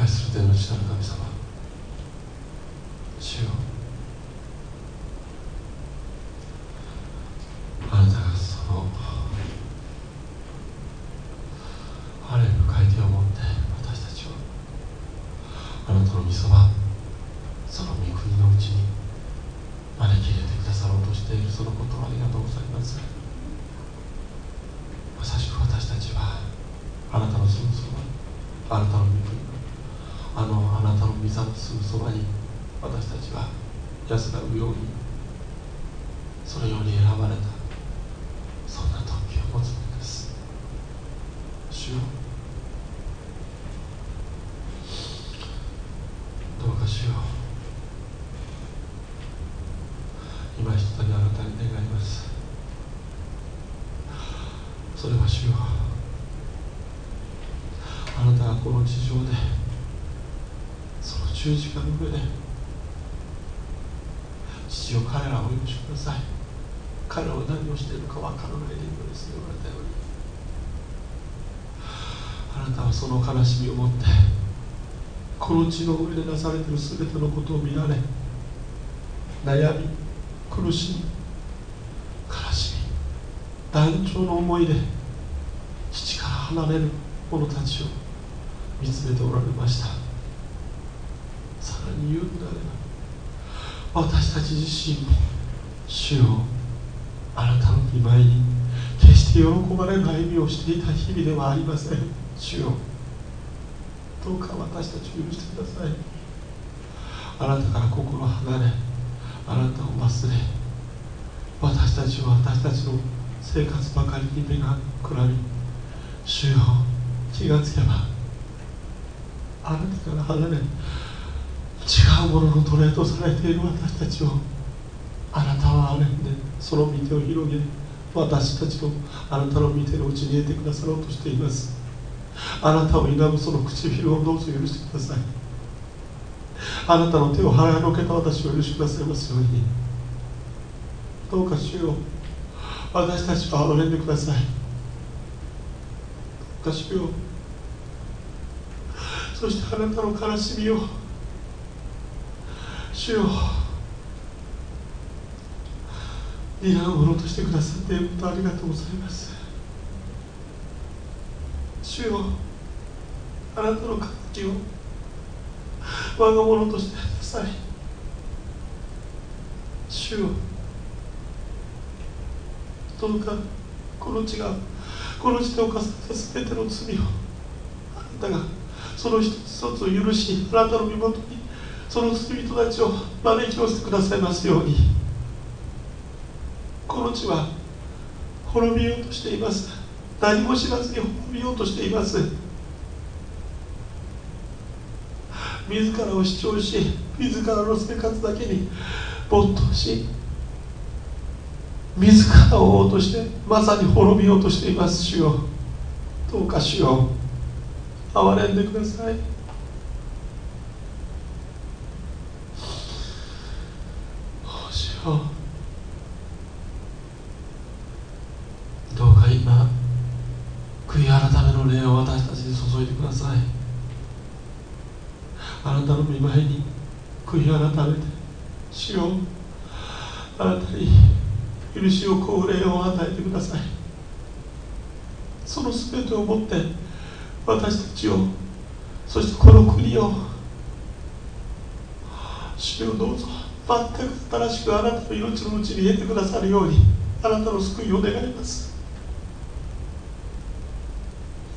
愛する天の父なる神様。主よ。あなたがそのあれ深い手を持って私たちをあなたの御そばその御国のうちに招き入れてくださろうとしているそのことをありがとうございますまさしく私たちはあなたのすぐそばあなたの御国のあのあなたの御座のすぐそばに私たちは安らぐようにそのように選ばれたそんな特権を持つのです主よどうか主よ今一度にあなたに願いますそれは主よあなたがこの地上でその十字架の上で父よ彼らをお許しください。彼らは何をしているか分からないでいるのです言われたようにあなたはその悲しみを持ってこの地の上でなされている全てのことを見られ悩み苦しみ悲しみ断腸の思いで父から離れる者たちを見つめておられました。言うのであれば私たち自身も主よあなたの見舞いに決して喜ばれる歩みをしていた日々ではありません。主よ。どうか私たちを許してください。あなたから心離れあなたを忘れ私たちは私たちの生活ばかりに目がくらみ主よ気がつけばあなたから離れ違うものの奴隷とされている私たちをあなたは憐れんでその御手を広げ私たちのあなたの御手のうちに入れてくださろうとしています。あなたを否むその唇をどうぞ許してください。あなたの手を払いのけた私を許してくださいますように。どうか主よう私たちを憐れんでください。どうか主ようそしてあなたの悲しみを主よ。担うものとしてくださっていることありがとうございます。主よ。あなたの渇きを我が物としてください。主よ。どうかこの地がこの地で犯された全ての罪を。あなたがその一つ一つを許しあなたの身元にその罪人たちを招き寄せてくださいますように。この地は滅びようとしています。何も知らずに滅びようとしています。自らを主張し自らの生活だけに没頭し自らを追おうとしてまさに滅びようとしています。主よ。どうか主よ。憐れんでください。主よどうか今悔い改めの霊を私たちに注いでください。あなたの見舞いに悔い改めて主よあなたに許しをこう霊を与えてください。その全てをもって私たちをそしてこの国を主よどうぞ。全く新しくあなたの命のうちに入れてくださるようにあなたの救いを願います。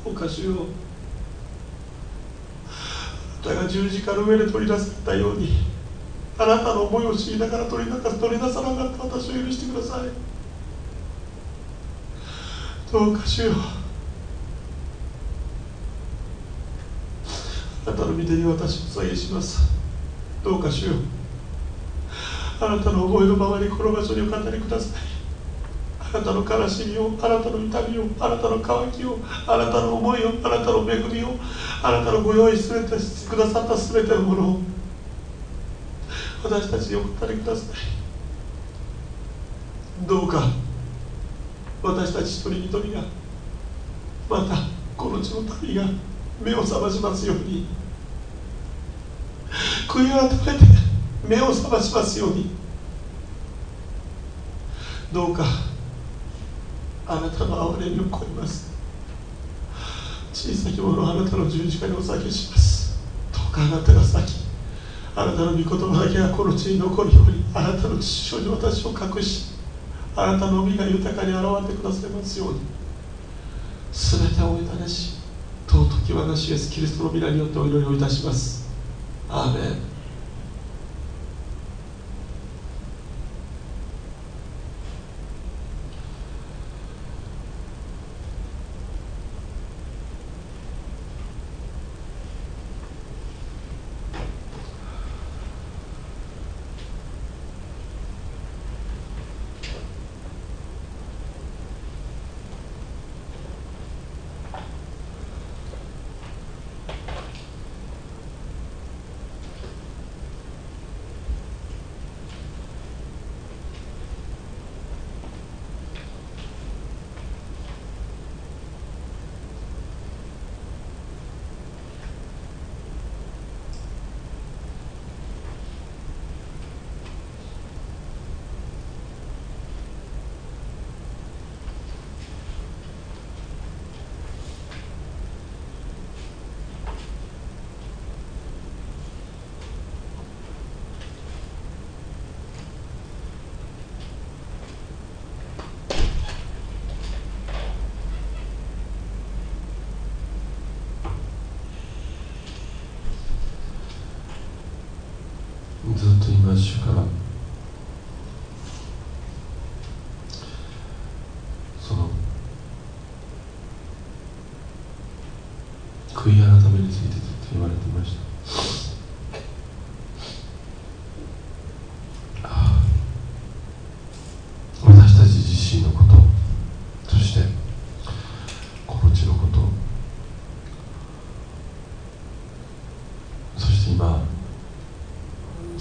おかしをあなたが十字架の上で取り出されたようにあなたの思いを知りながら取りな取り出さなかった私を許してください。どうかしよう。あなたの御手に私を捧げします。どうかしよう。あなたの思いのままにこの場所にお語りください。あなたの悲しみをあなたの痛みをあなたの渇きをあなたの思いをあなたの恵みをあなたのご用意すべてくださった全てのものを私たちにお語りください。どうか私たち一人一人がまたこの地の民が目を覚ましますように悔い改めて目を覚ましますように。どうかあなたの憐れみを超えます。小さきものあなたの十字架にお下げします。どうかあなたが先あなたの御言葉だけがこの地に残るようにあなたの父親に私を隠しあなたの身が豊かに現れてくださいますように。全てをお委ねし尊き我が主イエスキリストの皆によってお祈りをいたします。アーメン。ずっと今主からその悔い改めについてずっと言われていました私たち自身のことそしてこの地のことそして今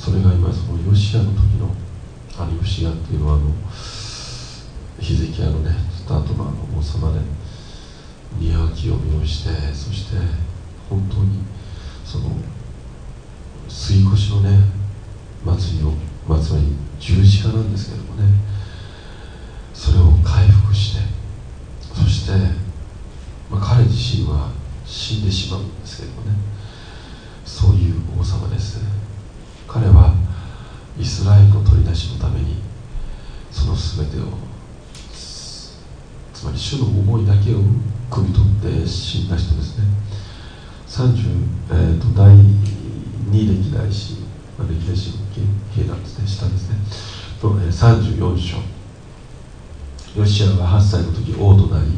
それが今そのヨシアの時のあのヨシアっていうのはあのヒゼキヤのねスタートのあの王様で宮脇を見をしてそして本当にその吸い越しのね祭りを祭り十字架なんですけどもねそれを回復してそして、まあ、彼自身は死んでしまうんですけどもねそういう王様です彼はイスラエルの取り出しのためにその全てをつまり主の思いだけを汲み取って死んだ人ですね。30、えーと、第2歴代史、まあ、歴代史の経なんですね下ですね。と、えー、34章。ヨシアは8歳の時王となり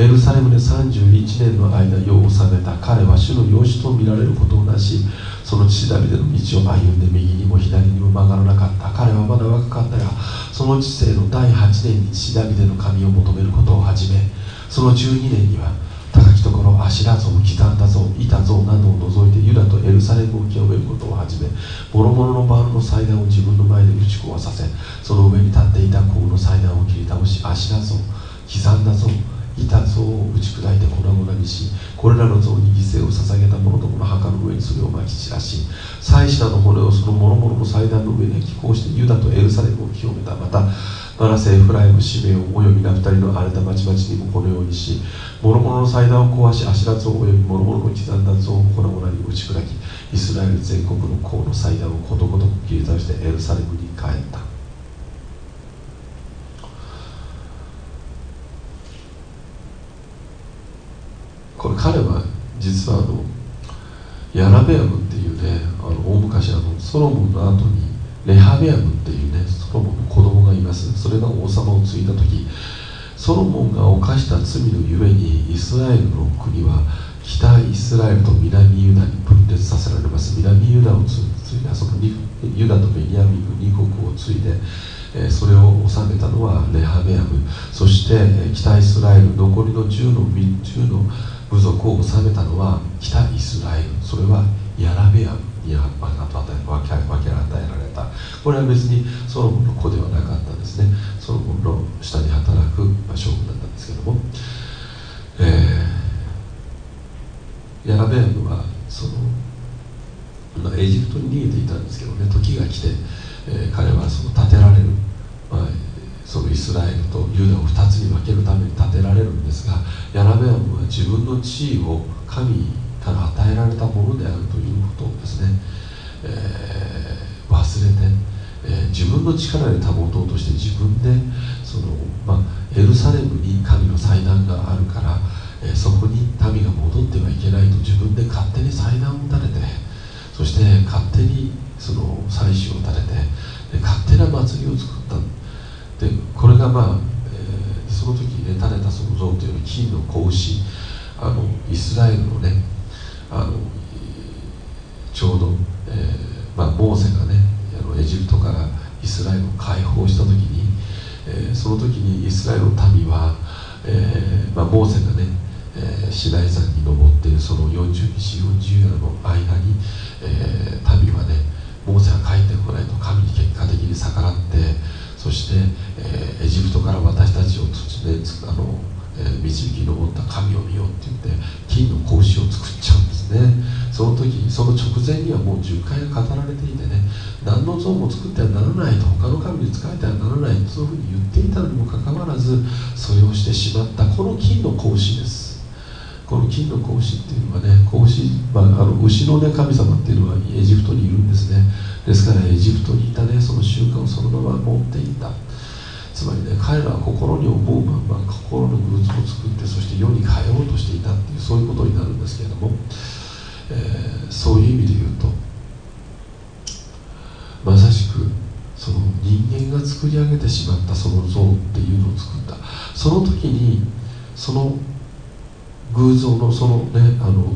エルサレムで31年の間世を治めた彼は主の養子と見られることをなしその父ダビデの道を歩んで右にも左にも曲がらなかった。彼はまだ若かったがその知性の第8年に父ダビデの神を求めることを始めその12年には高きところアシラ像刻んだ像板像などを除いてユダとエルサレムを清めることを始め諸々のバールの祭壇を自分の前で打ち壊させその上に立っていた甲の祭壇を切り倒しアシラ像刻んだ像板像を打ち砕いて粉々にしこれらの像に犠牲を捧げた者どもの墓の上にそれをまき散らし祭司らの骨をその諸々の祭壇の上に寄港してユダとエルサレムを清めた。またマナセエフライムシメオおよびナフタリの荒れた町々にもこのようにし諸々の祭壇を壊しアシラ像および諸々の刻んだ像を粉々に打ち砕きイスラエル全国の甲の祭壇をことごとく切り倒してエルサレムに帰った。これ彼は実はあのヤラベアムっていうねあの大昔あのソロモンの後にレハベアムっていうねソロモンの子供がいます。それが王様を継いだ時ソロモンが犯した罪のゆえにイスラエルの国は北イスラエルと南ユダに分裂させられます。南ユダを継いだそのユダとベニヤミンの二国を継いでそれを治めたのはレハベアム。そして北イスラエル残りの10の10の部族を治めたのは北イスラエル。それはヤラベアムに分け与えられた。これは別にソロモンの子ではなかったですね。ソロモンの下に働く将軍だったんですけども、えー、ヤラベアムはそのエジプトに逃げていたんですけどね。時が来て、えー、彼はその建てられる、スラエルとユダを2つに分けるために建てられるんですがヤラベアムは自分の地位を神から与えられたものであるということをですね、えー、忘れて、えー、自分の力で保とうとして自分でその、まあ、エルサレムに神の祭壇があるから、えー、そこに民が戻ってはいけないと自分で勝手に祭壇を立ててそして勝手にその祭祀を立てて勝手な祭りを作った。でこれがまあ、えー、その時ね立てたその像というのは金の子牛あのイスラエルのねあのちょうど、えーまあ、モーセがねあのエジプトからイスラエルを解放した時に、えー、その時にイスラエルの民は、えーまあ、モーセがねえー、シナイ山に登っているその40日40夜の間に、えー、民はねモーセが帰ってこないと神に結果的に逆らってそして、えー、エジプトから私たちを土であの、えー、導き上った神を見ようって言って金の格子を作っちゃうんですね。その時その直前にはもう10回語られていてね何の像も作ってはならないと他の神に仕えてはならないそういうふうに言っていたのにもかかわらずそれをしてしまったこの金の格子です。この金の格子っていうのはね格子、まあ、あの牛の、ね、神様っていうのはエジプトにいるんですね。ですからエジプトにいたねつまりね彼らは心に思うまんま心の偶像を作ってそして世に変えようとしていたっていうそういうことになるんですけれども、えー、そういう意味で言うとまさしくその人間が作り上げてしまったその像っていうのを作った。その時にその偶像のそのねあの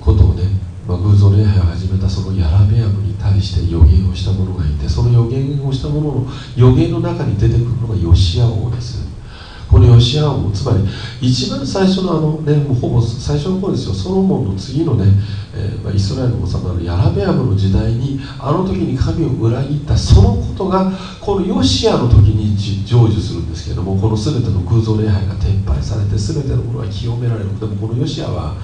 ことをね、まあ、偶像礼拝を始めたそのヤラベアムに対して予言をした者がいてその予言をした者の予言の中に出てくるのがヨシア王です。このヨシア王つまり一番最初のあのねもうほぼ最初の頃ですよ。ソロモンの次のね、えー、まあ、イスラエルの王様のヤラベアムの時代にあの時に神を裏切ったそのことがこのヨシアの時に成就するんですけれどもこの全ての偶像礼拝が撤廃されて全てのものが清められるでもこのヨシアは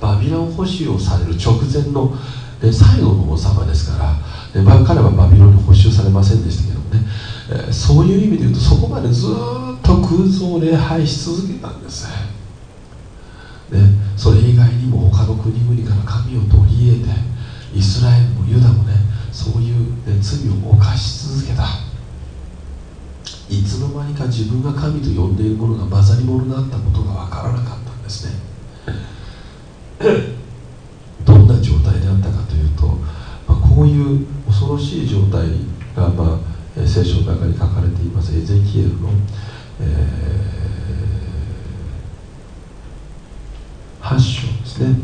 バビロン保守をされる直前の、ね、最後の王様ですからで彼はバビロンに補修されません。でしたけどもね、えー、そういう意味で言うとそこまでずっと空想を礼拝し続けたん。ですねそれ以外にも他の国々から神を取り入れてイスラエルもユダもねそういう、ね、罪を犯し続けたいつの間にか自分が神と呼んでいるものが混ざり物になったことが分からなかったんですね。どんな状態であったかというと、まあ、こういう恐ろしい状態が、まあ、聖書の中に書かれています。エゼキエルの、えー、8章ですね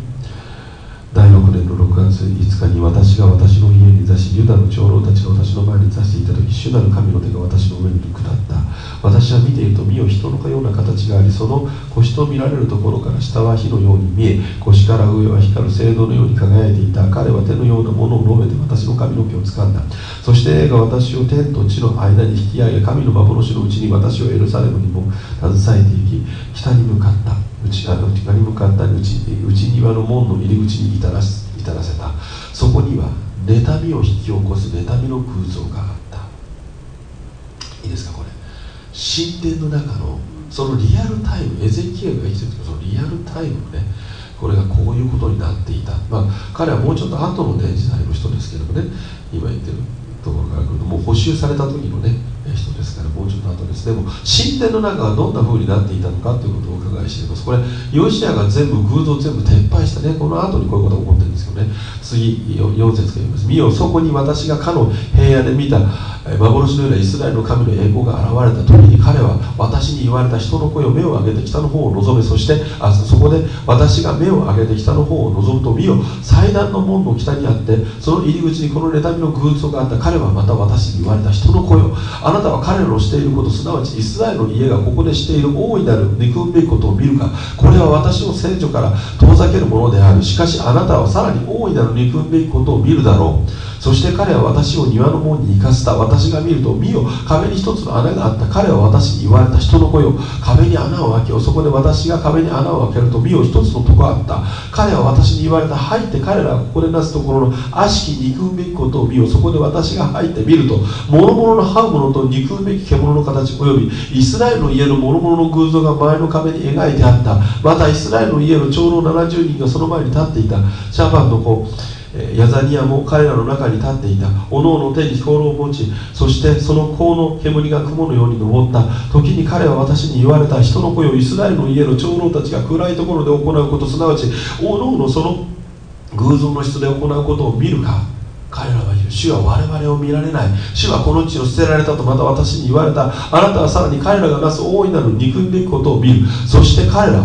第6年の6月5日に私が私の家に座しユダの長老たちが私の前に座していた時主なる神の手が私の上に下った。私は見ていると身を人のような形がありその腰と見られるところから下は火のように見え腰から上は光る聖堂のように輝いていた。彼は手のようなものを述べて私の髪の毛を掴んだ。そして映が私を天と地の間に引き上げ神の幻のうちに私をエルサレムにも携えていき北に向かった。内側に向かった内内庭の門の入り口に至ら至らせた。そこには妬みを引き起こす妬みの空想があった。いいですかこれ。神殿の中のそのリアルタイムエゼキエルが生きてる時そのリアルタイムねこれがこういうことになっていた。まあ彼はもうちょっと後のね時代の人ですけどもね今言ってるところから来るともう補修された時のね人ですからもうちょっと後です。でも神殿の中がどんな風になっていたのかということをお伺いしています。これヨシアが全部偶像全部撤廃したね。この後にこういうことが起こってるんですけどね。次4節が言います。見よそこに私がかの平野で見た幻のようなイスラエルの神の栄光が現れた時に彼は私に言われた人の声を目を上げて北の方を望めそしてあそこで私が目を上げて北の方を望むと見よ祭壇の門の北にあってその入り口にこの妬みの偶像があった。彼はまた私に言われた人の声をあなたなたは彼らのしていることすなわちイスラエルの家がここでしている大いなる憎むべきことを見るか。これは私の聖女から遠ざけるものである。しかしあなたはさらに大いなる憎むべきことを見るだろう。そして彼は私を庭の門に行かせた。私が見ると見よ壁に一つの穴があった。彼は私に言われた。人の子よ壁に穴を開けよそこで私が壁に穴を開けると見よ一つのとこあった。彼は私に言われた。入って彼らがここでなすところの悪しき憎むべきことを見よ。そこで私が入って見ると諸々の這う者と憎むべき獣の形およびイスラエルの家の諸々の偶像が前の壁に描いてあった。またイスラエルの家の長老70人がその前に立っていた。シャバンの子ヤザニアも彼らの中に立っていた。おのおの手に兵糧を持ちそしてその甲の煙が雲のように昇った。時に彼は私に言われた人の声をイスラエルの家の長老たちが暗いところで行うことすなわちおのおのその偶像の質で行うことを見るか。彼らは言う主は我々を見られない。主はこの地を捨てられたとまた私に言われた。あなたはさらに彼らがなす大いなる憎んべきことを見る。そして彼ら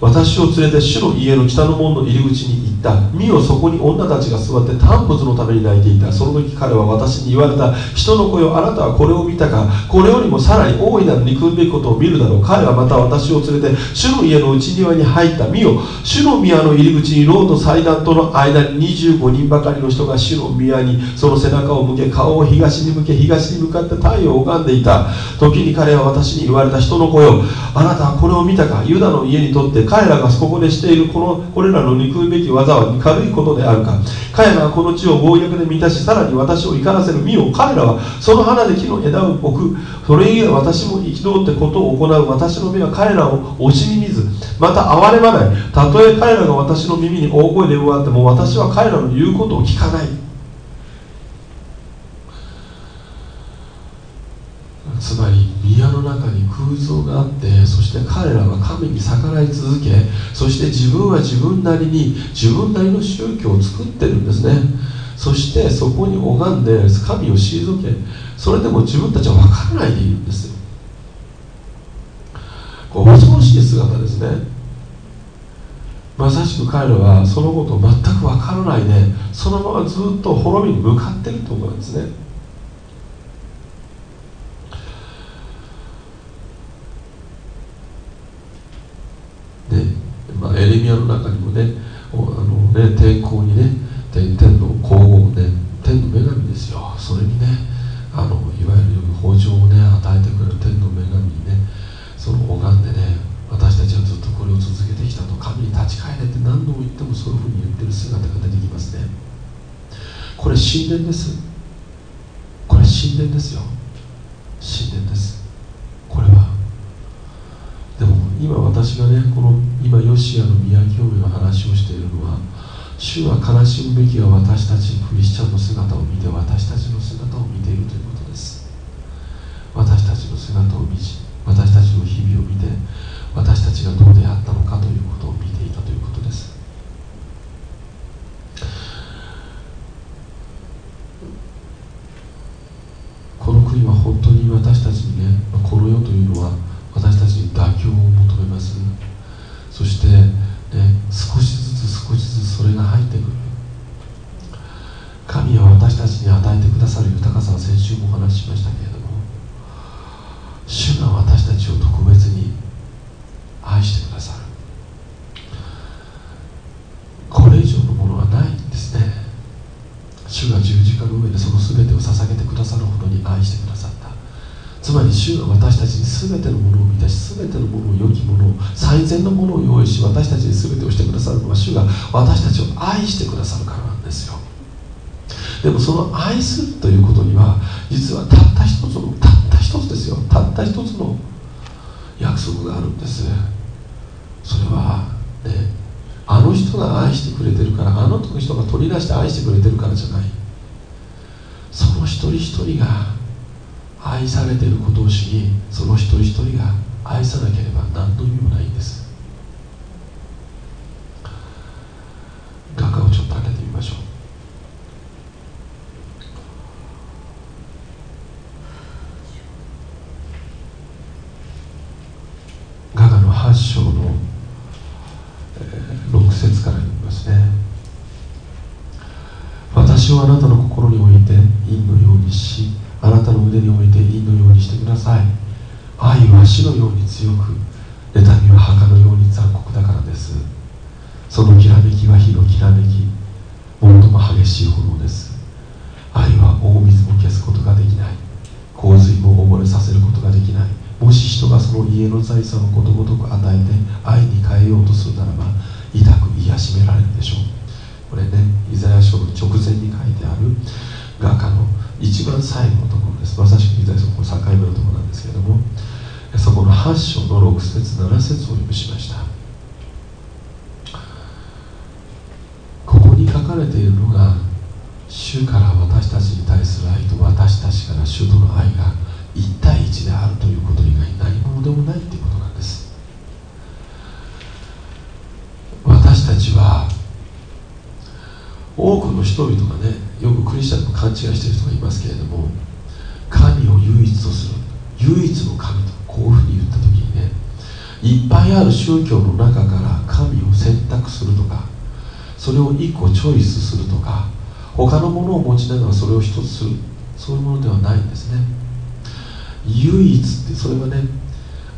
私を連れて主の家の北の門の入り口に行った。見よそこに女たちが座って短物のために泣いていた。その時彼は私に言われた。人の声をあなたはこれを見たか。これよりもさらに大いなる憎むべきことを見るだろう。彼はまた私を連れて主の家の内庭に入った。見よ。主の宮の入り口にローと祭壇との間に25人ばかりの人が主の宮にその背中を向け顔を東に向け東に向かって太陽を拝んでいた。時に彼は私に言われた。人の声をあなたはこれを見たか。ユダの家にとって彼らがここでしているこのこれらの憎むべき技は軽いことであるか。彼らはこの地を暴虐で満たしさらに私を怒らせる身を彼らはその花で木の枝を置く。それ以外私も憤ってことを行う。私の目は彼らを惜しみ見ずまた憐れまない。たとえ彼らが私の耳に大声で奪っても私は彼らの言うことを聞かない。つまり宮の中に空想があってそして彼らは神に逆らい続けそして自分は自分なりに自分なりの宗教を作ってるんですね。そしてそこに拝んで神を退けそれでも自分たちは分からないでいるんです。よこう恐ろしい姿ですね。まさしく彼らはそのことを全く分からないでそのままずっと滅びに向かってると思うんですねまあ、エレミアの中にもねあのね天候にね天天の皇后ね天の女神ですよ。それにねあのいわゆる豊穣をね与えてくれる天の女神にねその拝んでね私たちはずっとこれを続けてきたと神に立ち返れって何度も言ってもそういうふうに言ってる姿が出てきますね。これ神殿です。これ神殿ですよ。神殿です。これは今私がねこの今ヨシアの宮城教の話をしているのは主は悲しむべきは私たちクリスチャンの姿を見て私たちの姿を見ているということです。私たちの姿を見私たちの日々を見て私たちがどうであったのかということを見ていたということです。この国は本当に私たちしましたけれども主が私たちを特別に愛してくださる。これ以上のものはないんですね。主が十字架の上でその全てを捧げてくださるほどに愛してくださった。つまり主が私たちに全てのものを満たし全てのものを良きものを最善のものを用意し私たちに全てをしてくださるのは主が私たちを愛してくださるからなんですよ。でもその愛するということには実はたった一つのたった一つですよ。たった一つの約束があるんです。それはねあの人が愛してくれてるからあの人が取り出して愛してくれてるからじゃない。その一人一人が愛されてることを知りその一人一人が愛さなければ何の意味もないんです。画家をちょっと開けてみましょう画家の8章の、えー、6節から読みますね私をあなたの心に置いて陰のようにしあなたの腕に置いて陰のようにしてください。愛は死のように強く妬みは墓のように残酷だからです。そのきらめきは火のきらめき最も激しい炎です。愛は大水も消すことができない。洪水も溺れさせることができない。もし人がその家の財産をことごとく与えて愛に変えようとするならば痛く癒しめられるでしょう。これねイザヤ書の直前に書いてある画家の一番最後のところです。まさしくイザヤ書の境目のところなんですけれどもそこの8章の6節7節を読みしました。ここに書かれているのが主から私たちに対する愛と私たちから主との愛が1対1であるということ以外何者でもないということなんです。私たちは多くの人々がねよくクリスチャンと勘違いしている人がいますけれども神を唯一とする唯一の神とこういうふうに言った時にねいっぱいある宗教の中から神を選択するとかそれを1個チョイスするとか他のものを持ちながらそれを一つするそういうものではないんですね。唯一ってそれはね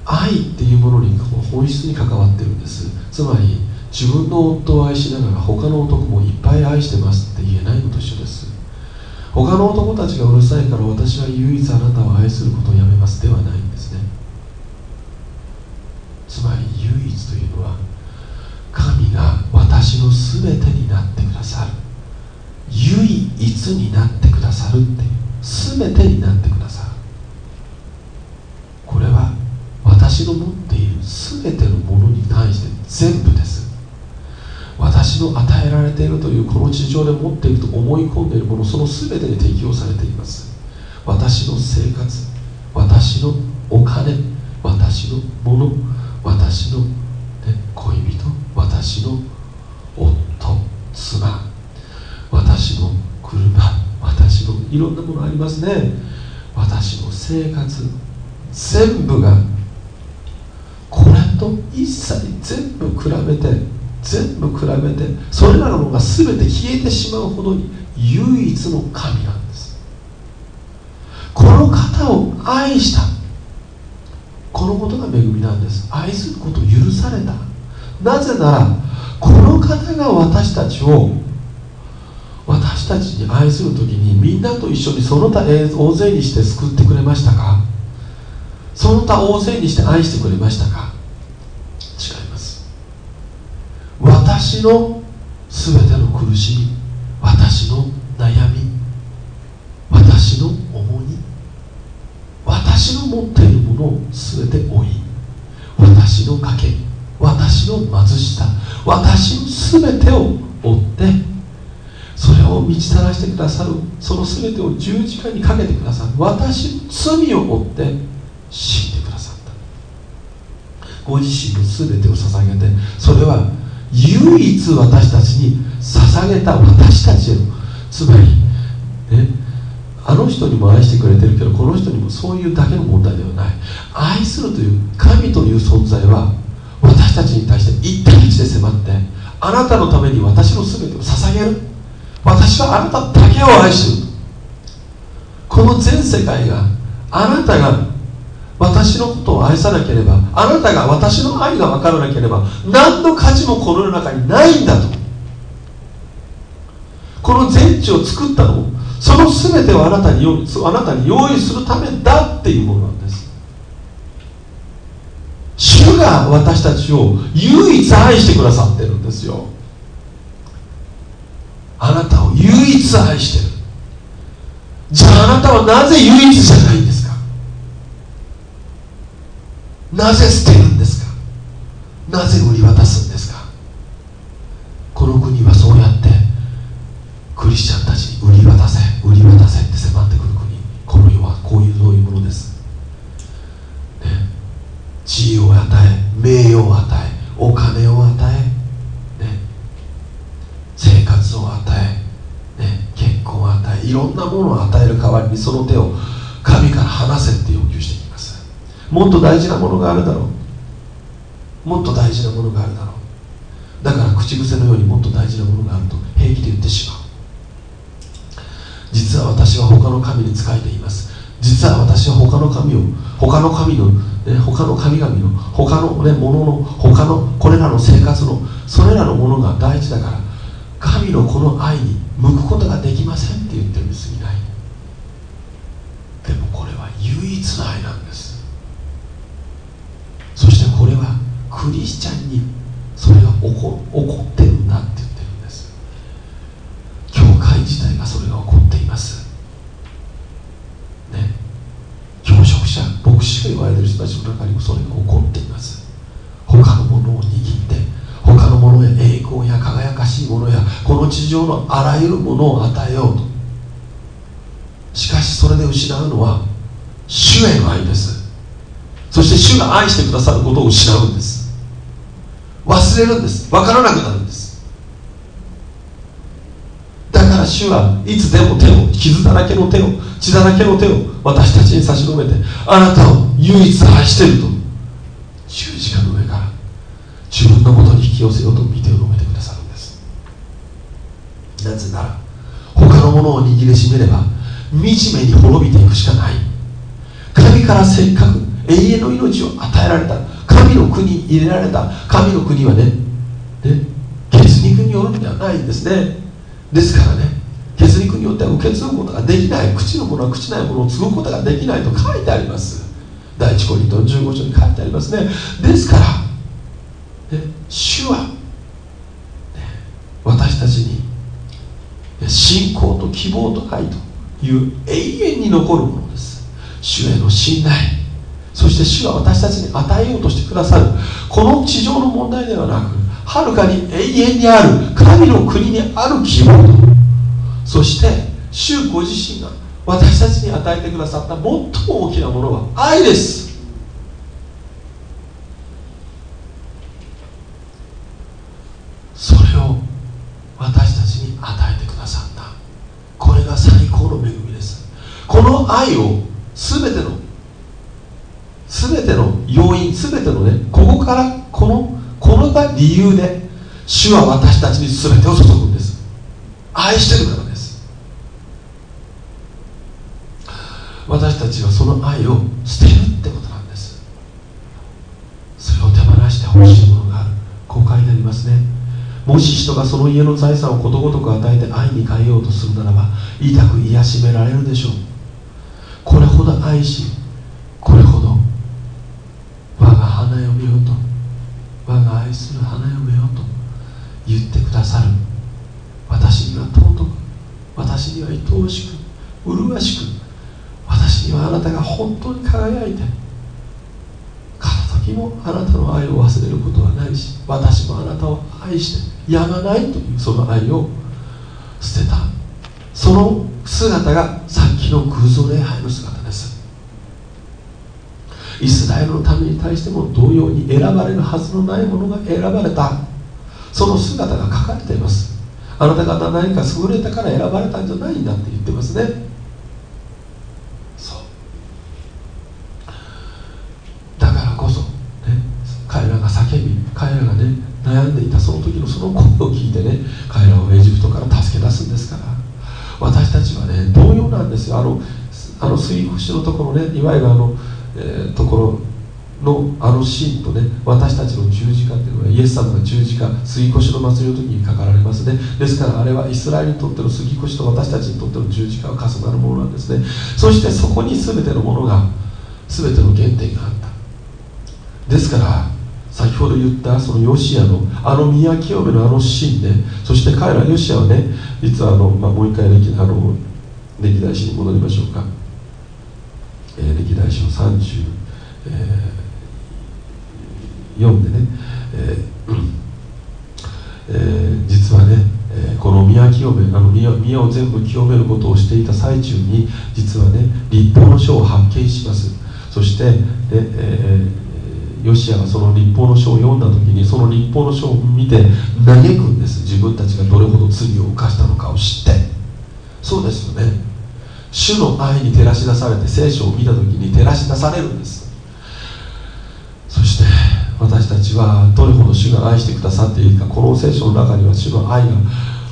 愛っていうものに本質に関わってるんです。つまり自分の夫を愛しながら他の男もいっぱい愛してますって言えないのと一緒です。他の男たちがうるさいから私は唯一あなたを愛することをやめますではないんですね。つまり唯一というのは神が私の全てになってくださる。唯一になってくださるっていう。全てになってくださる。これは私の持っている全てのものに対して全部です私の与えられているというこの地上で持っていると思い込んでいるものその全てに適用されています。私の生活私のお金私のもの私の、ね、恋人私の夫妻私の車私のいろんなものありますね。私の生活全部がこれと一切全部比べて全部比べてそれらのものが全て消えてしまうほどに唯一の神なんです。この方を愛した。このことが恵みなんです。愛することを許された。なぜならこの方が私たちを私たちに愛する時にみんなと一緒にその他大勢にして救ってくれましたか？その他大勢にして愛してくれましたか違います私の全ての苦しみ私の悩み私の重荷私の持っているものを全て追い私の賭け私の貧しさ私の全てを追ってそれを満ちたらしてくださるその全てを十字架にかけてくださる私の罪を負って死んでくださった。ご自身の全てを捧げてそれは唯一私たちに捧げた私たちへのつまりねあの人にも愛してくれてるけどこの人にもそういうだけの問題ではない。愛するという神という存在は私たちに対して一対一で迫ってあなたのために私の全てを捧げる。私はあなただけを愛してる。この全世界があなたが私のことを愛さなければあなたが私の愛が分からなければ何の価値もこの世の中にないんだと。この全地を作ったのもその全てをあなたに用あなたに用意するためだっていうものなんです。主が私たちを唯一愛してくださってるんですよ。あなたを唯一愛してる。じゃああなたはなぜ唯一じゃないんですなぜ捨てるんですか？なぜ売り渡すんですか？この国はそうやってクリスチャンたちに売り渡せ売り渡せって迫ってくる国。この世はこういうそういうものです、ね、地位を与え名誉を与えお金を与え生活を与え、ね、結婚を与えいろんなものを与える代わりにその手を神から離せって要求してきます。もっと大事なものがあるだろう。もっと大事なものがあるだろう。だから口癖のようにもっと大事なものがあると平気で言ってしまう。実は私は他の神に仕えています。実は私は他の神を他の神の、ね、他の神々の他の、ね、ものの他のこれらの生活のそれらのものが大事だから神のこの愛に向くことができませんって言ってるに過ぎない。でもこれは唯一の愛なんですそしてこれはクリスチャンにそれが起こ起こってるんだって言ってるんです。教会自体がそれが起こっています。ね。教職者牧師が言われてる人たちの中にもそれが起こっています。他のものを握って他のものや栄光や輝かしいものやこの地上のあらゆるものを与えようと。しかしそれで失うのは主への愛です。そして主が愛してくださることを失うんです。忘れるんです。分からなくなるんです。だから主はいつでも手を傷だらけの手を血だらけの手を私たちに差し伸べてあなたを唯一愛していると。十字架の上から自分のもとに引き寄せようと見てを述べてくださるんです。なぜなら他のものを握りしめれば惨めに滅びていくしかない。神からせっかく永遠の命を与えられた神の国に入れられた。神の国はねね血肉によるんではないんですね。ですからね血肉によっては受け継ぐことができない。口のものは口ないものを継ぐことができないと書いてあります。第一コリント15章に書いてありますね。ですから、ね、主は、ね、私たちに信仰と希望と愛という永遠に残るものです。主への信頼。そして主が私たちに与えようとしてくださる。この地上の問題ではなくはるかに永遠にある神の国にある希望と。そして主ご自身が私たちに与えてくださった最も大きなものは愛ですそれを私たちに与えてくださったこれが最高の恵みですこの愛を全ての全ての要因全てのねここからこのこのが理由で主は私たちに全てを注ぐんです。愛してるからです。私たちはその愛を捨てるってことなんです。それを手放してほしいものがある。こう書いてありますね。もし人がその家の財産をことごとく与えて愛に変えようとするならば痛く癒しめられるでしょう。これほど愛しこれほど我が花嫁よと愛する花嫁よと言ってくださる。私には尊く私には愛おしく麗しく私にはあなたが本当に輝いて片時もあなたの愛を忘れることはないし私もあなたを愛してやまないというその愛を捨てた。その姿がさっきの空想礼拝の姿。イスラエルのために対しても同様に選ばれるはずのないものが選ばれた。その姿が書かれています。あなた方何か優れたから選ばれたんじゃないんだって言ってますね。そう。だからこそ、ね、彼らが叫び彼らがね悩んでいたその時のその声を聞いてね彼らをエジプトから助け出すんですから。私たちはね同様なんですよ。あのあの水星のところねいわゆるあの、えー、ところのあのシーンとね私たちの十字架っていうのはイエス様が十字架杉越の祭りの時にかかられますね。ですからあれはイスラエルにとっての杉越と私たちにとっての十字架が重なるものなんですね。そしてそこに全てのものが全ての原点があった。ですから先ほど言ったそのヨシアのあの宮清めのあのシーンね。そして彼らヨシアはね実はあの、まあ、もう一回歴あの歴代史に戻りましょうか、えー、歴代史の30、えー読んでね、えーえー、実はね、えー、この宮清めあの宮宮を全部清めることをしていた最中に実はね立法の書を発見します。そして、ねえ、ヨシアがその立法の書を読んだ時にその立法の書を見て嘆くんです。自分たちがどれほど罪を犯したのかを知って。そうですよね。主の愛に照らし出されて聖書を見た時に照らし出されるんです。そして私たちはどれほど主が愛してくださっているかこの聖書の中には主の愛が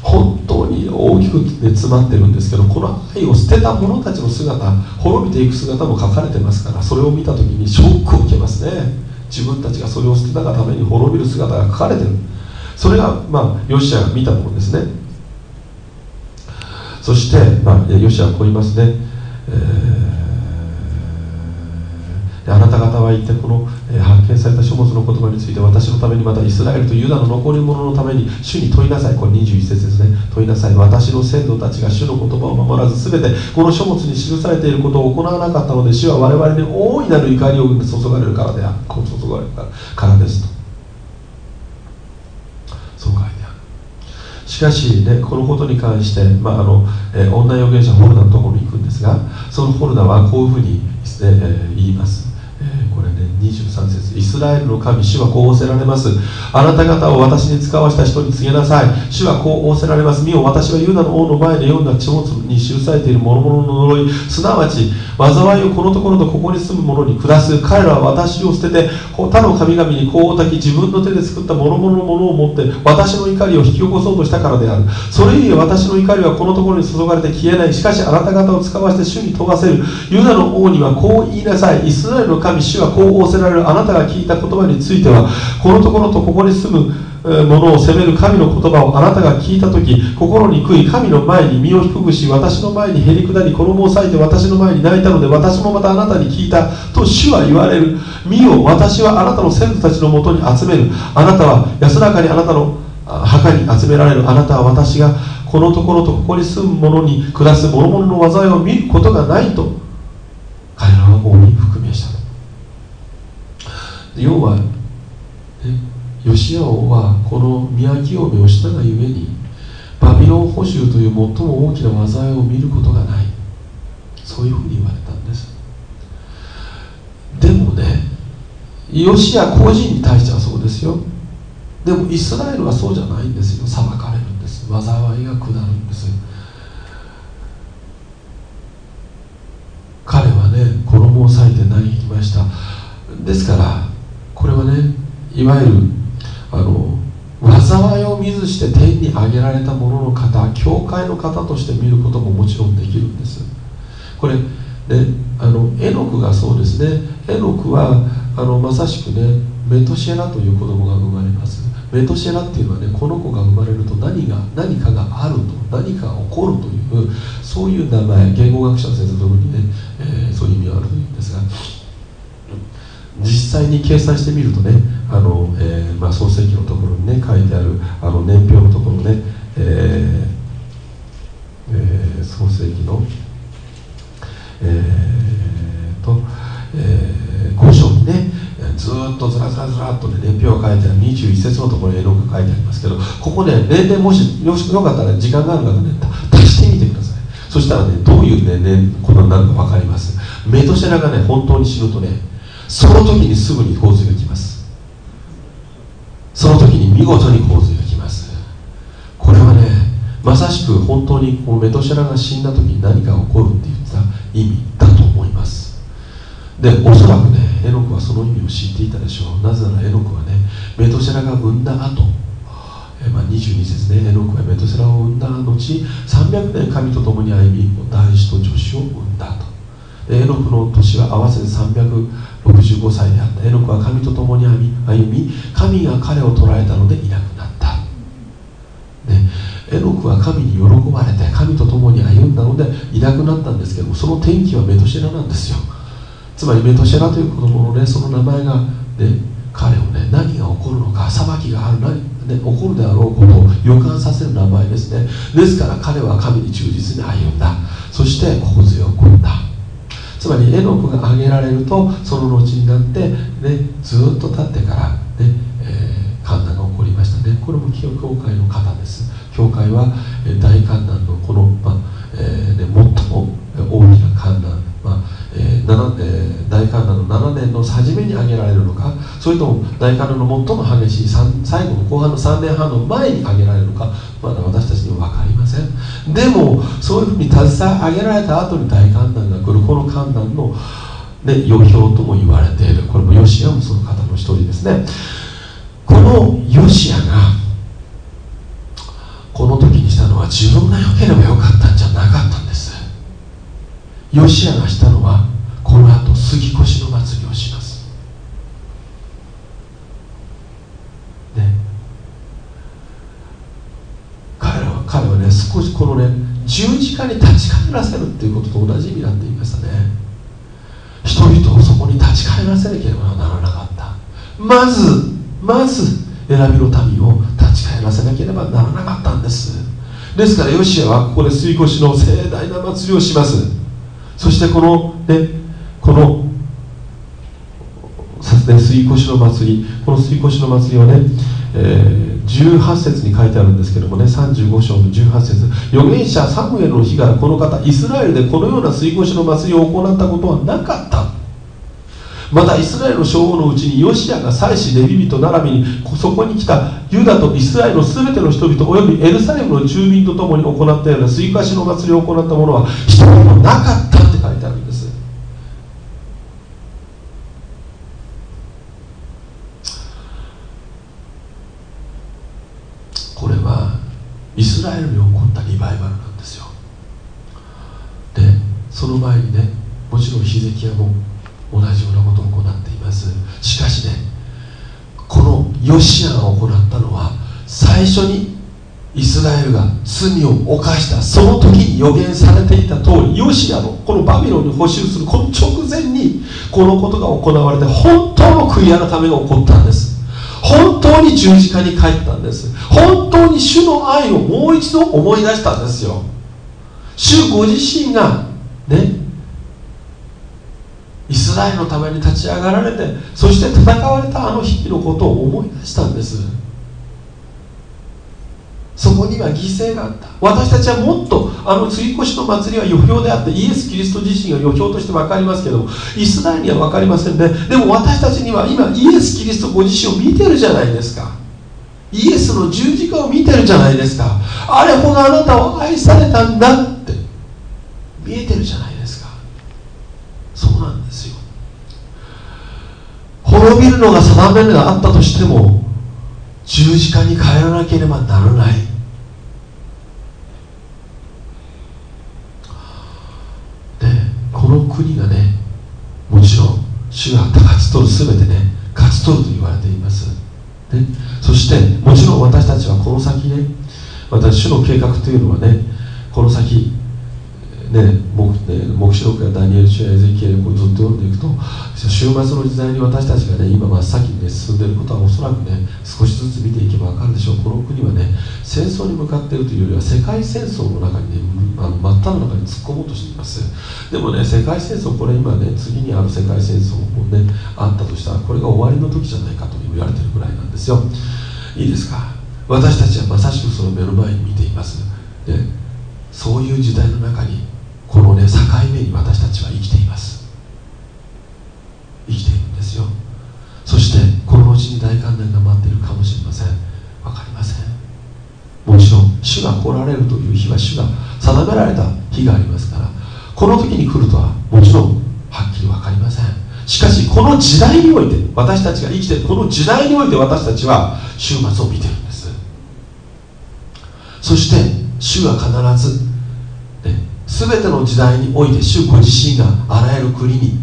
本当に大きく、ね、詰まってるんですけどこの愛を捨てた者たちの姿滅びていく姿も書かれてますからそれを見た時にショックを受けますね。自分たちがそれを捨てたがために滅びる姿が書かれてる。それがまあヨシアが見たものですね。そして、まあ、ヨシアはこう言いますね、えーは言ってこの、えー、発見された書物の言葉について私のためにまたイスラエルとユダの残り物のために主に問いなさい。これ21節ですね。問いなさい。私の先祖たちが主の言葉を守らず全てこの書物に記されていることを行わなかったので主は我々に大いなる怒りを注がれるからである。注がれるからですと。そう書いてある。しかし、ね、このことに関して、まああのえー、女預言者ホルダのところに行くんですがそのホルダはこういうふうに、えー、言います。これね23節イスラエルの神主はこう仰せられます。あなた方を私に使わした人に告げなさい。主はこう仰せられます。見よ私はユダの王の前で読んだ書物に記されている諸々の呪い。すなわち災いをこのところとここに住む者に下す。彼らは私を捨てて他の神々にこうたき自分の手で作った諸々のものを持って私の怒りを引き起こそうとしたからである。それゆえ私の怒りはこのところに注がれて消えない。しかしあなた方を使わして主に問わせる。ユダの王にはこう言いなさい。イスラエルの神神主はこう仰せられるあなたが聞いた言葉についてはこのところとここに住むものを責める神の言葉をあなたが聞いた時心に悔い神の前に身を低くし私の前にへりくだり衣を裂いて私の前に泣いたので私もまたあなたに聞いたと主は言われる。見よ私はあなたの先祖たちのもとに集める。あなたは安らかにあなたの墓に集められるあなたは私がこのところとここに住む者に暮らす諸々の災いを見ることがないと。彼らは王に含要は、ね、ヨシア王はこの宮清めをしたがゆえにバビロン捕囚という最も大きな災いを見ることがない。そういうふうに言われたんです。でもねヨシア個人に対してはそうですよ。でもイスラエルはそうじゃないんですよ。裁かれるんです。災いが下るんです。彼はね衣を裂いて何きました。ですからこれはねいわゆるあの災いを見ずして天に上げられた者のの方教会の方として見ることももちろんできるんです。これねあのエノクがそうですね。エノクはあのまさしくねメトシェラという子供が生まれます。メトシェラっていうのはねこの子が生まれると何が何かがあると何かが起こるというそういう名前言語学者の先生ともにね、えー、そういう意味があるというんですが実際に計算してみるとねあの、えーまあ、創世記のところにね書いてあるあの年表のところね、えーえー、創世記のえー、と、えー、5章にねずっとずらずらずらっとね年表が書いてある21節のところに絵の具が書いてありますけどここね年齢もしよよかったら時間がある方ね足してみてください。そしたらねどういう年齢ことになるか分かります。メトシェラがね本当に死ぬとねその時にすぐに洪水が来ます。その時に見事に洪水が来ます。これはねまさしく本当にこのメトシェラが死んだ時に何か起こるって言った意味だと思います。でおそらくねエノクはその意味を知っていたでしょう。なぜならエノクはねメトシェラが産んだ後えまあ、22節ねエノクはメトセラを産んだ後300年神と共に歩み男子と女子を産んだと。エノクの年は合わせて365歳であった。エノクは神と共に歩み神が彼を捕らえたのでいなくなった、ね、エノクは神に喜ばれて神と共に歩んだのでいなくなったんですけどもその天気はメトシェラなんですよ。つまりメトシェラという子供のねその名前がね彼をね何が起こるのか裁きがある何、ね、起こるであろうことを予感させる名前ですね。ですから彼は神に忠実に歩んだ。そして洪水を起こった。つまり絵の具が挙げられるとその後になって、ね、ずっと経ってからね、えー、観難が起こりました。ねこれも教会の方です。教会は大観難のこの、まあえーね、最も大きな観難、えー、大観難の7年の初めに挙げられるのかそれとも大観難の最も激しい最後の後半の3年半の前に挙げられるのかまだ私たちには分かりません。でもそういうふうに携え上げられた後に大観難が来るこの観難の、ね、予表とも言われている。これもヨシアもその方の一人ですね。このヨシアがこの時にしたのは自分が良ければよかったんじゃなかったんです。ヨシアがしたのはこの後杉越の祭りをします。ね。彼は彼はね少しこのね十字架に立ち返らせるっていうことと同じ意味だって言いましたね。人々をそこに立ち返らせなければならなかった。まずまず選びの民を立ち返らせなければならなかったんです。ですからヨシアはここで吸い越しの盛大な祭りをします。そしてこのねこの吸い越の祭りこの吸い越の祭りはね、えー、18節に書いてあるんですけどもね35章の18節。預言者サムエルの日からこの方イスラエルでこのような吸い越の祭りを行ったことはなかった。またイスラエルの称号のうちにヨシアが祭司レビ人並びにそこに来たユダとイスラエルの全ての人々およびエルサレムの住民と共に行ったような吸い返しの祭りを行った者は一人もなかったって書いてあるんですこれはイスラエルに起こったリバイバルなんですよでその前にねもちろんヒゼキヤも同じようなことを行っていますしかしねこのヨシアが行ったのは最初にイスラエルが罪を犯したその時に予言されていた通りヨシアのこのバビロンに補修するこの直前にこのことが行われて本当の悔い改めが起こったんです。本当に十字架に帰ったんです。本当に主の愛をもう一度思い出したんですよ。主ご自身がねイスラエルのために立ち上がられてそして戦われたあの日々のことを思い出したんです。そこには犠牲があった。私たちはもっとあの追越しの祭りは余興であってイエス・キリスト自身が余興として分かりますけどもイスラエルには分かりませんね。でも私たちには今イエス・キリストご自身を見てるじゃないですか。イエスの十字架を見てるじゃないですか。あれほどあなたを愛されたんだって。見えてるじゃないですか。そうなんですよ。滅びるのが定めがあったとしても十字架に帰らなければならないでこの国がねもちろん主が勝ち取る全てね勝ち取ると言われています。ね、そしてもちろん私たちはこの先ね私主の計画というのはねこの先ね、黙示録やダニエル書やエゼキエルこうずっと読んでいくと週末の時代に私たちがね今真っ先に、ね、進んでいることはおそらくね少しずつ見ていけば分かるでしょう。この国はね戦争に向かっているというよりは世界戦争の中にねあの真っ只中に突っ込もうとしています。でもね世界戦争これ今ね次にある世界戦争もねあったとしたらこれが終わりの時じゃないかと言われてるぐらいなんですよ。いいですか？私たちはまさしくその目の前に見ています。でそういう時代の中にこのね境目に私たちは生きています。生きているんですよ。そしてこのうちに大観念が待っているかもしれません。分かりません。もちろん主が来られるという日は主が定められた日がありますからこの時に来るとはもちろんはっきり分かりません。しかしこの時代において私たちが生きているこの時代において私たちは週末を見てるんです。そして主が必ず全ての時代において主ご自身があらゆる国に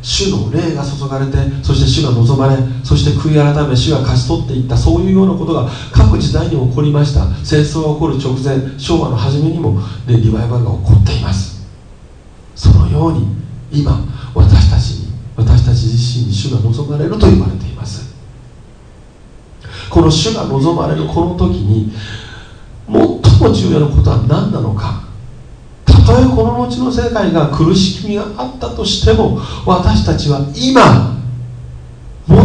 主の霊が注がれてそして主が望まれそして悔い改め主が勝ち取っていったそういうようなことが各時代に起こりました。戦争が起こる直前昭和の初めにも、ね、リバイバルが起こっています。そのように今私たちに私たち自身に主が望まれると言われています。この主が望まれるこの時に最も重要なことは何なのか。とえこの後の世界が苦しみがあったとしても私たちは今最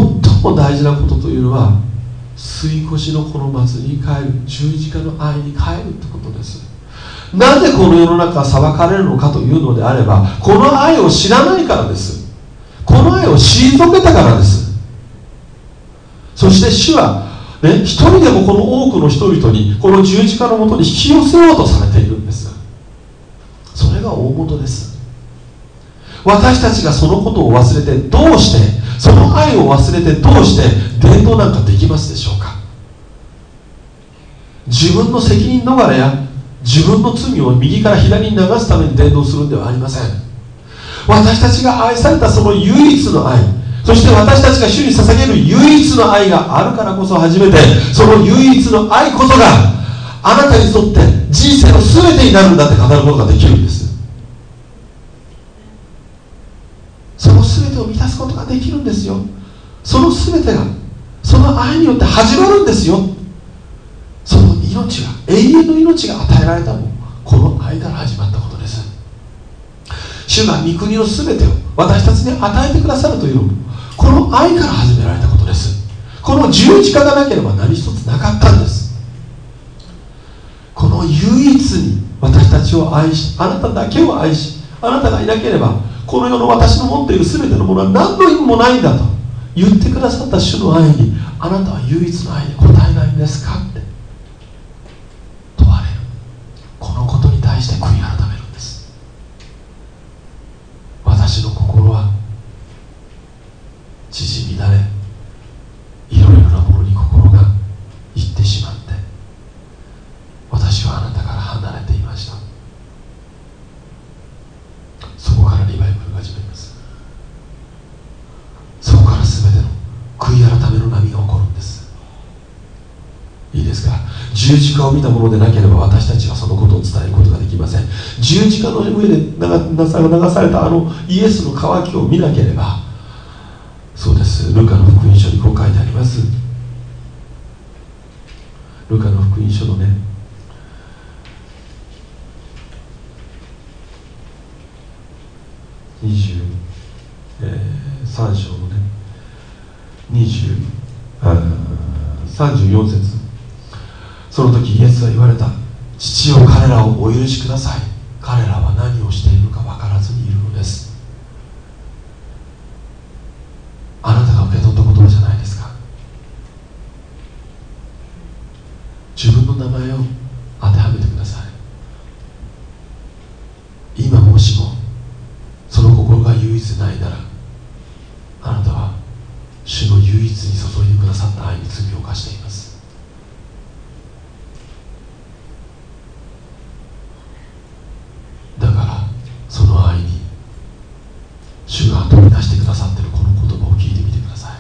も大事なことというのは吸い越しのこの祭りに帰る十字架の愛に帰るってことです。なぜこの世の中が裁かれるのかというのであればこの愛を知らないからです。この愛を退けたからです。そして主はね、一人でもこの多くの人々にこの十字架のもとに引き寄せようとされている。それが大元です。私たちがそのことを忘れてどうしてその愛を忘れてどうして伝道なんかできますでしょうか？自分の責任逃れや自分の罪を右から左に流すために伝道するんではありません。私たちが愛されたその唯一の愛そして私たちが主に捧げる唯一の愛があるからこそ初めてその唯一の愛こそがあなたにとって人生の全てになるんだって語ることができるんです。その全てを満たすことができるんですよ。その全てがその愛によって始まるんですよ。その命が永遠の命が与えられたのもこの愛から始まったことです。主が御国の全てを私たちに与えてくださるというのもこの愛から始められたことです。この十字架がなければ何一つなかったんです。この唯一に私たちを愛しあなただけを愛しあなたがいなければこの世の私の持っている全てのものは何の意味もないんだと言ってくださった主の愛にあなたは唯一の愛に応えないんですかって。問われるこのことに対して悔い改めるんです。私の心は縮み乱れいろいろなものに心がいってしまって私はあなたから離れていましたそこからリバイバルが始まりますそこから全ての悔い改めの波が起こるんですいいですか十字架を見たものでなければ私たちはそのことを伝えることができません。十字架の上で流されたあのイエスの渇きを見なければ。そうです。ルカの福音書にこう書いてあります。ルカの福音書のね。23、えー、章のね。20あ34節。その時イエスは言われた。父よ彼らをお許しください。彼らは何をしているか分からずにいるのですあなたが受け取った言葉じゃないですか自分の名前を当てはめてください今もしもその心が唯一ないならあなたは主の唯一に注いでくださった愛に罪を犯していますだからその愛に主が取り出してくださっているこの言葉を聞いてみてください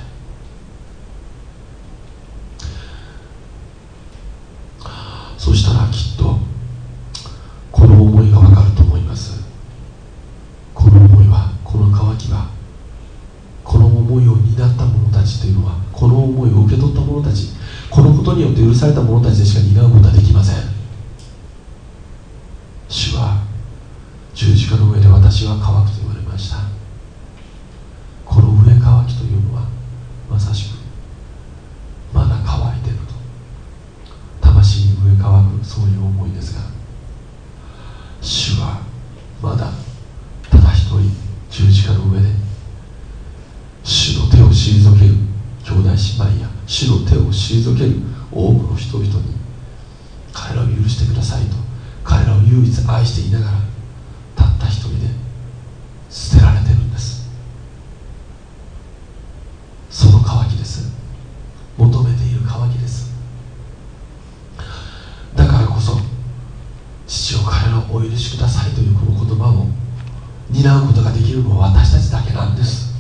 そしたらきっとこの思いがわかると思いますこの思いはこの渇きはこの思いを担った者たちというのはこの思いを受け取った者たちこのことによって許された者たちでしか担うことはできません主は十字架の上で私は乾くと言われましたこの上乾きというのはまさしくまだ乾いていると魂に上乾くそういう思いですが主はまだただ一人十字架の上で主の手を退ける兄弟姉妹や主の手を退ける多くの人々に彼らを許してくださいと彼らを唯一愛していながらたった一人で捨てられてるんです。その渇きです。求めている渇きです。だからこそ父を彼らをお許しくださいというこの言葉を担うことができるのは私たちだけなんです。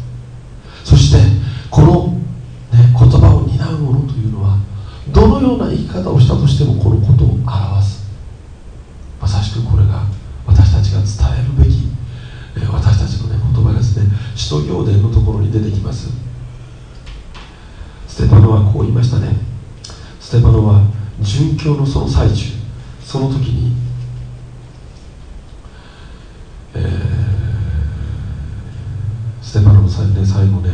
をしたとしてもこのことを表す。まさしくこれが私たちが伝えるべき私たちの、ね、言葉ですね使徒行伝のところに出てきます。ステパノはこう言いましたね。ステパノは殉教のその最中その時に、えー、ステパノの最,、ね、最後ね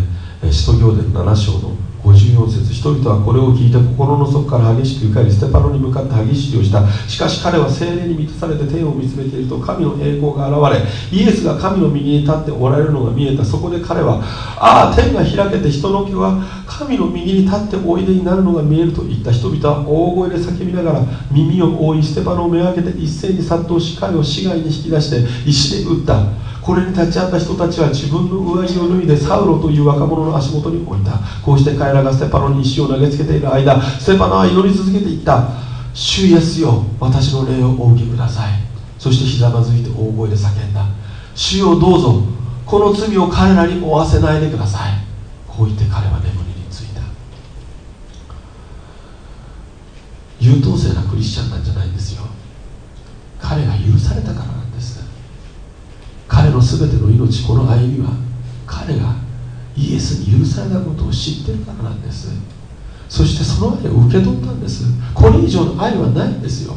使徒行伝7章の54節人々はこれを聞いて心の底から激しく怒りステパノに向かって激しをした。しかし彼は精霊に満たされて天を見つめていると神の栄光が現れイエスが神の右に立っておられるのが見えたそこで彼はああ天が開けて人の毛は神の右に立っておいでになるのが見えると言った人々は大声で叫びながら耳を覆いステパノをめがけて一斉に殺到し彼を市外に引き出して石で撃った。これに立ち会った人たちは自分の上着を脱いでサウロという若者の足元に置いた。こうして彼らがステパノに石を投げつけている間ステパノは祈り続けていった。主イエスよ私の霊をお受けください。そしてひざまずいて大声で叫んだ。主よどうぞ。この罪を彼らに負わせないでください。こう言って彼は眠りについた。優等生なクリスチャンなんじゃないんですよ。彼が許されたからな。彼の全ての命この歩みは彼がイエスに許されたことを知ってるからなんです。そしてその愛を受け取ったんです。これ以上の愛はないんですよ。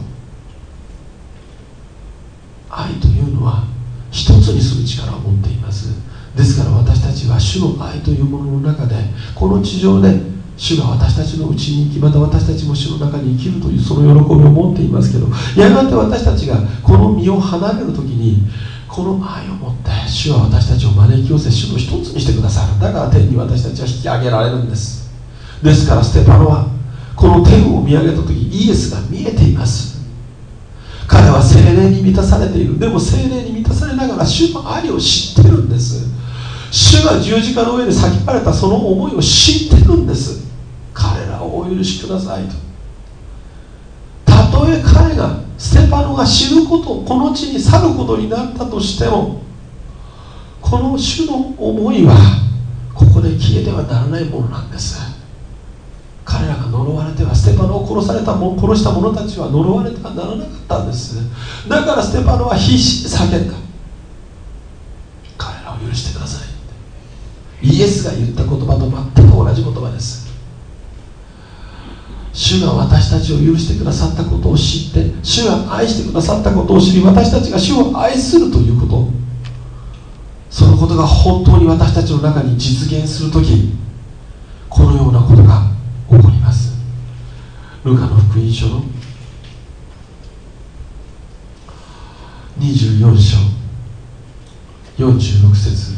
愛というのは一つにする力を持っています。ですから私たちは主の愛というものの中でこの地上で主が私たちのうちに生きまた私たちも主の中に生きるというその喜びを持っていますけどやがて私たちがこの身を離れる時にこの愛を持って主は私たちを招き寄せ主の一つにしてくださる。だから天に私たちは引き上げられるんです。ですからステパノはこの天を見上げた時イエスが見えています。彼は精霊に満たされている。でも精霊に満たされながら主の愛を知ってるんです。主が十字架の上で叫ばれたその思いを知ってるんです。彼らをお許しくださいと。とえ彼がステパノが死ぬことこの地に去ることになったとしてもこの主の思いはここで消えてはならないものなんです。彼らが呪われてはステパノを殺されたも殺した者たちは呪われてはならなかったんです。だからステパノは必死で叫んだ。彼らを許してくださいイエスが言った言葉と全く同じ言葉です。主が私たちを許してくださったことを知って主が愛してくださったことを知り私たちが主を愛するということ。そのことが本当に私たちの中に実現する時このようなことが起こります。ルカの福音書の24章46節。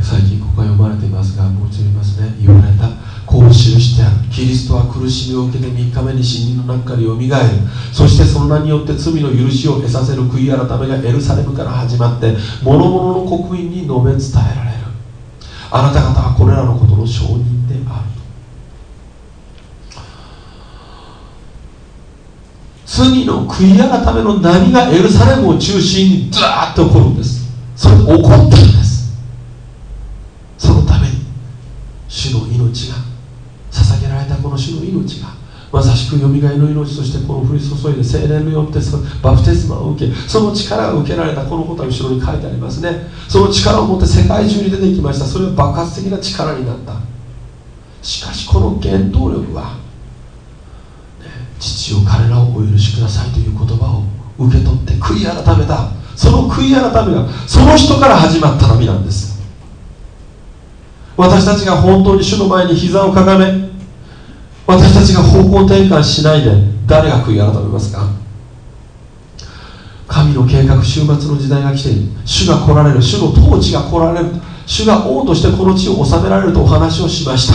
最近ここが読まれていますがもう一度言いますね。言われた。こう記してある。キリストは苦しみを受けて3日目に死人の中からよみがえる。そしてその名によって罪の許しを得させる悔い改めがエルサレムから始まって諸々の刻印に述べ伝えられる。あなた方はこれらのことの証人である罪の悔い改めの波がエルサレムを中心にずーっと起こるんです。それ起こったんですそのために主の命が捧げられたこの主の命がまさしくよみがえの命としてこの降り注いで精霊によってバプテスマを受けその力を受けられたこのことは後ろに書いてありますね。その力を持って世界中に出てきました。それは爆発的な力になった。しかしこの原動力は、ね、父を彼らをお許しくださいという言葉を受け取って悔い改めた。その悔い改めがその人から始まった波なんです。私たちが本当に主の前に膝をかがめ私たちが方向転換しないで誰が悔い改めますか？神の計画終末の時代が来ている。主が来られる。主の統治が来られる。主が王としてこの地を治められるとお話をしました。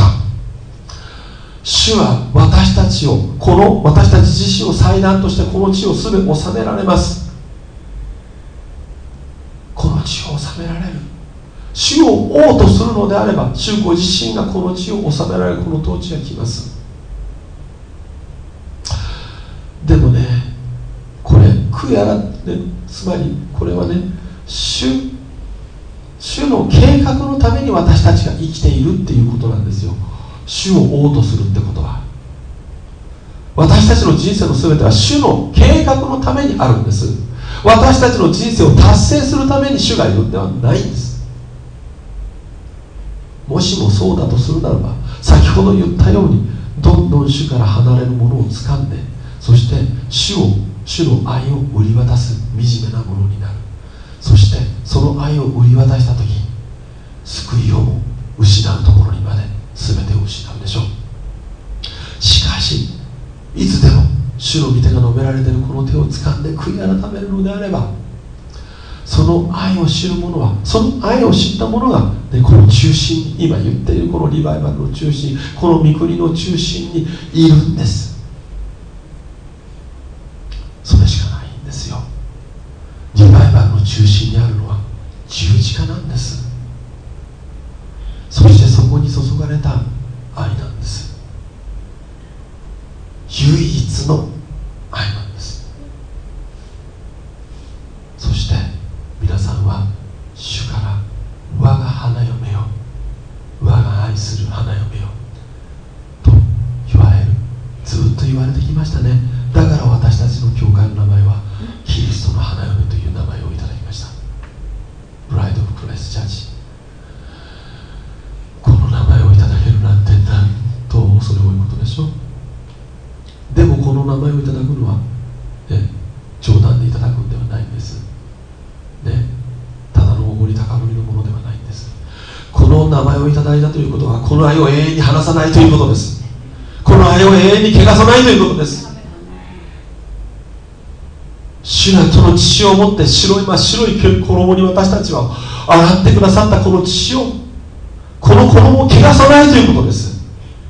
主は私たちをこの私たち自身を祭壇としてこの地をすべ治められますこの地を治められる主を王とするのであれば主ご自身がこの地を治められるこの統治が来ます。でもねこれ悔やら、ね、つまりこれはね主主の計画のために私たちが生きているっていうことなんですよ。主を王とするってことは。私たちの人生の全ては主の計画のためにあるんです。私たちの人生を達成するために主がいるんではないんです。もしもそうだとするならば先ほど言ったようにどんどん主から離れるものを掴んでそして主を主の愛を売り渡す惨めなものになる。そしてその愛を売り渡した時救いをも失うところにまで全てを失うでしょう。しかしいつでも主の御手が述べられているこの手を掴んで悔い改めるのであればその愛を知る者はその愛を知った者が、ね、この中心今言っているこのリバイバルの中心この御国の中心にいるんです。それしかないんですよ。リバイバルの中心にあるのは十字架なんです。そしてそこに注がれた愛なんです。唯一の愛なんですそして皆さんは主から我が花嫁よ我が愛する花嫁よと言われるずっと言われてきましたねだから私たちの教会の名前はキリストの花嫁という名前をいただきました名前をいただくのは、ね、冗談でいただくんではないんですねただのおごり高ぶりのものではないんですこの名前をということはこの愛を永遠に離さないということです。この愛を永遠に汚さないということです。主がその血を持って白い真っ白い衣に私たちは洗ってくださったこの血をこの衣を汚さないということです。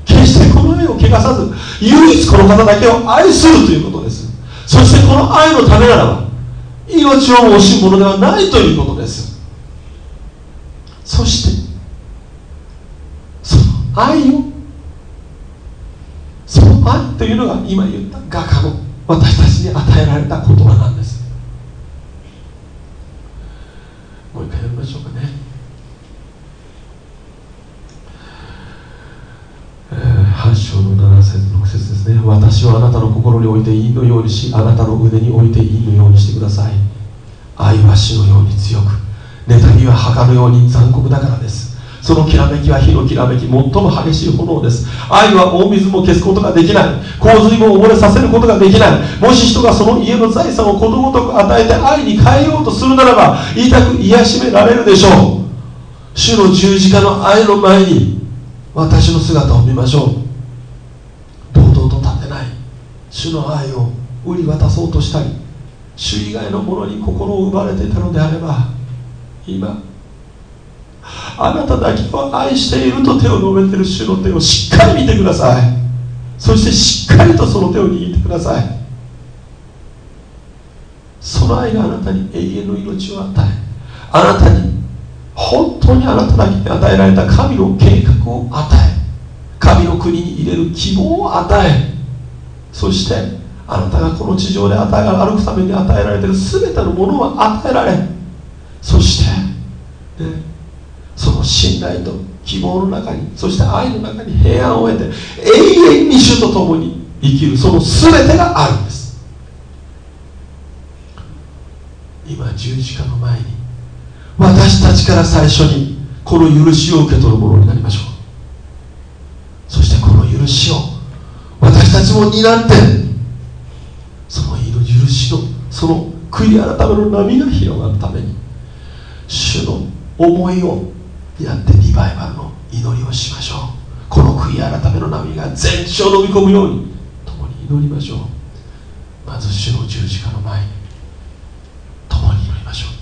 決してこの愛を汚さず唯一この方だけを愛するということです。そしてこの愛のためならば命を惜しむものではないということです。そして愛を。その愛というのが今言った画家の私たちに与えられた言葉なんです。もう一回読みましょうかね、えー、8章の7節の節ですね。私はあなたの心に置いていいのようにしあなたの腕に置いていいのようにしてください。愛は死のように強く妬みは墓のように残酷だからです。そのきらめきは火のきらめき最も激しい炎です。愛は大水も消すことができない。洪水も溺れさせることができない。もし人がその家の財産をことごとく与えて愛に変えようとするならば言いたく癒しめられるでしょう。主の十字架の愛の前に私の姿を見ましょう。堂々と立てない。主の愛を売り渡そうとしたり主以外のものに心を奪われていたのであれば今あなただけを愛していると手を伸べている主の手をしっかり見てください。そしてしっかりとその手を握ってください。その愛があなたに永遠の命を与えあなたに本当にあなただけに与えられた神の計画を与え神の国に入れる希望を与えそしてあなたがこの地上で与え歩くために与えられている全てのものを与えられそして、ね、その信頼と希望の中にそして愛の中に平安を得て永遠に主と共に生きるその全てがあるんです。今十字架の前に私たちから最初にこの許しを受け取るものになりましょう。そしてこの許しを私たちも担ってその許しのその悔い改めの波が広がるために主の思いをやってリバイバルの祈りをしましょう。この悔い改めの波が全地を飲み込むように共に祈りましょう。まず主の十字架の前に共に祈りましょう。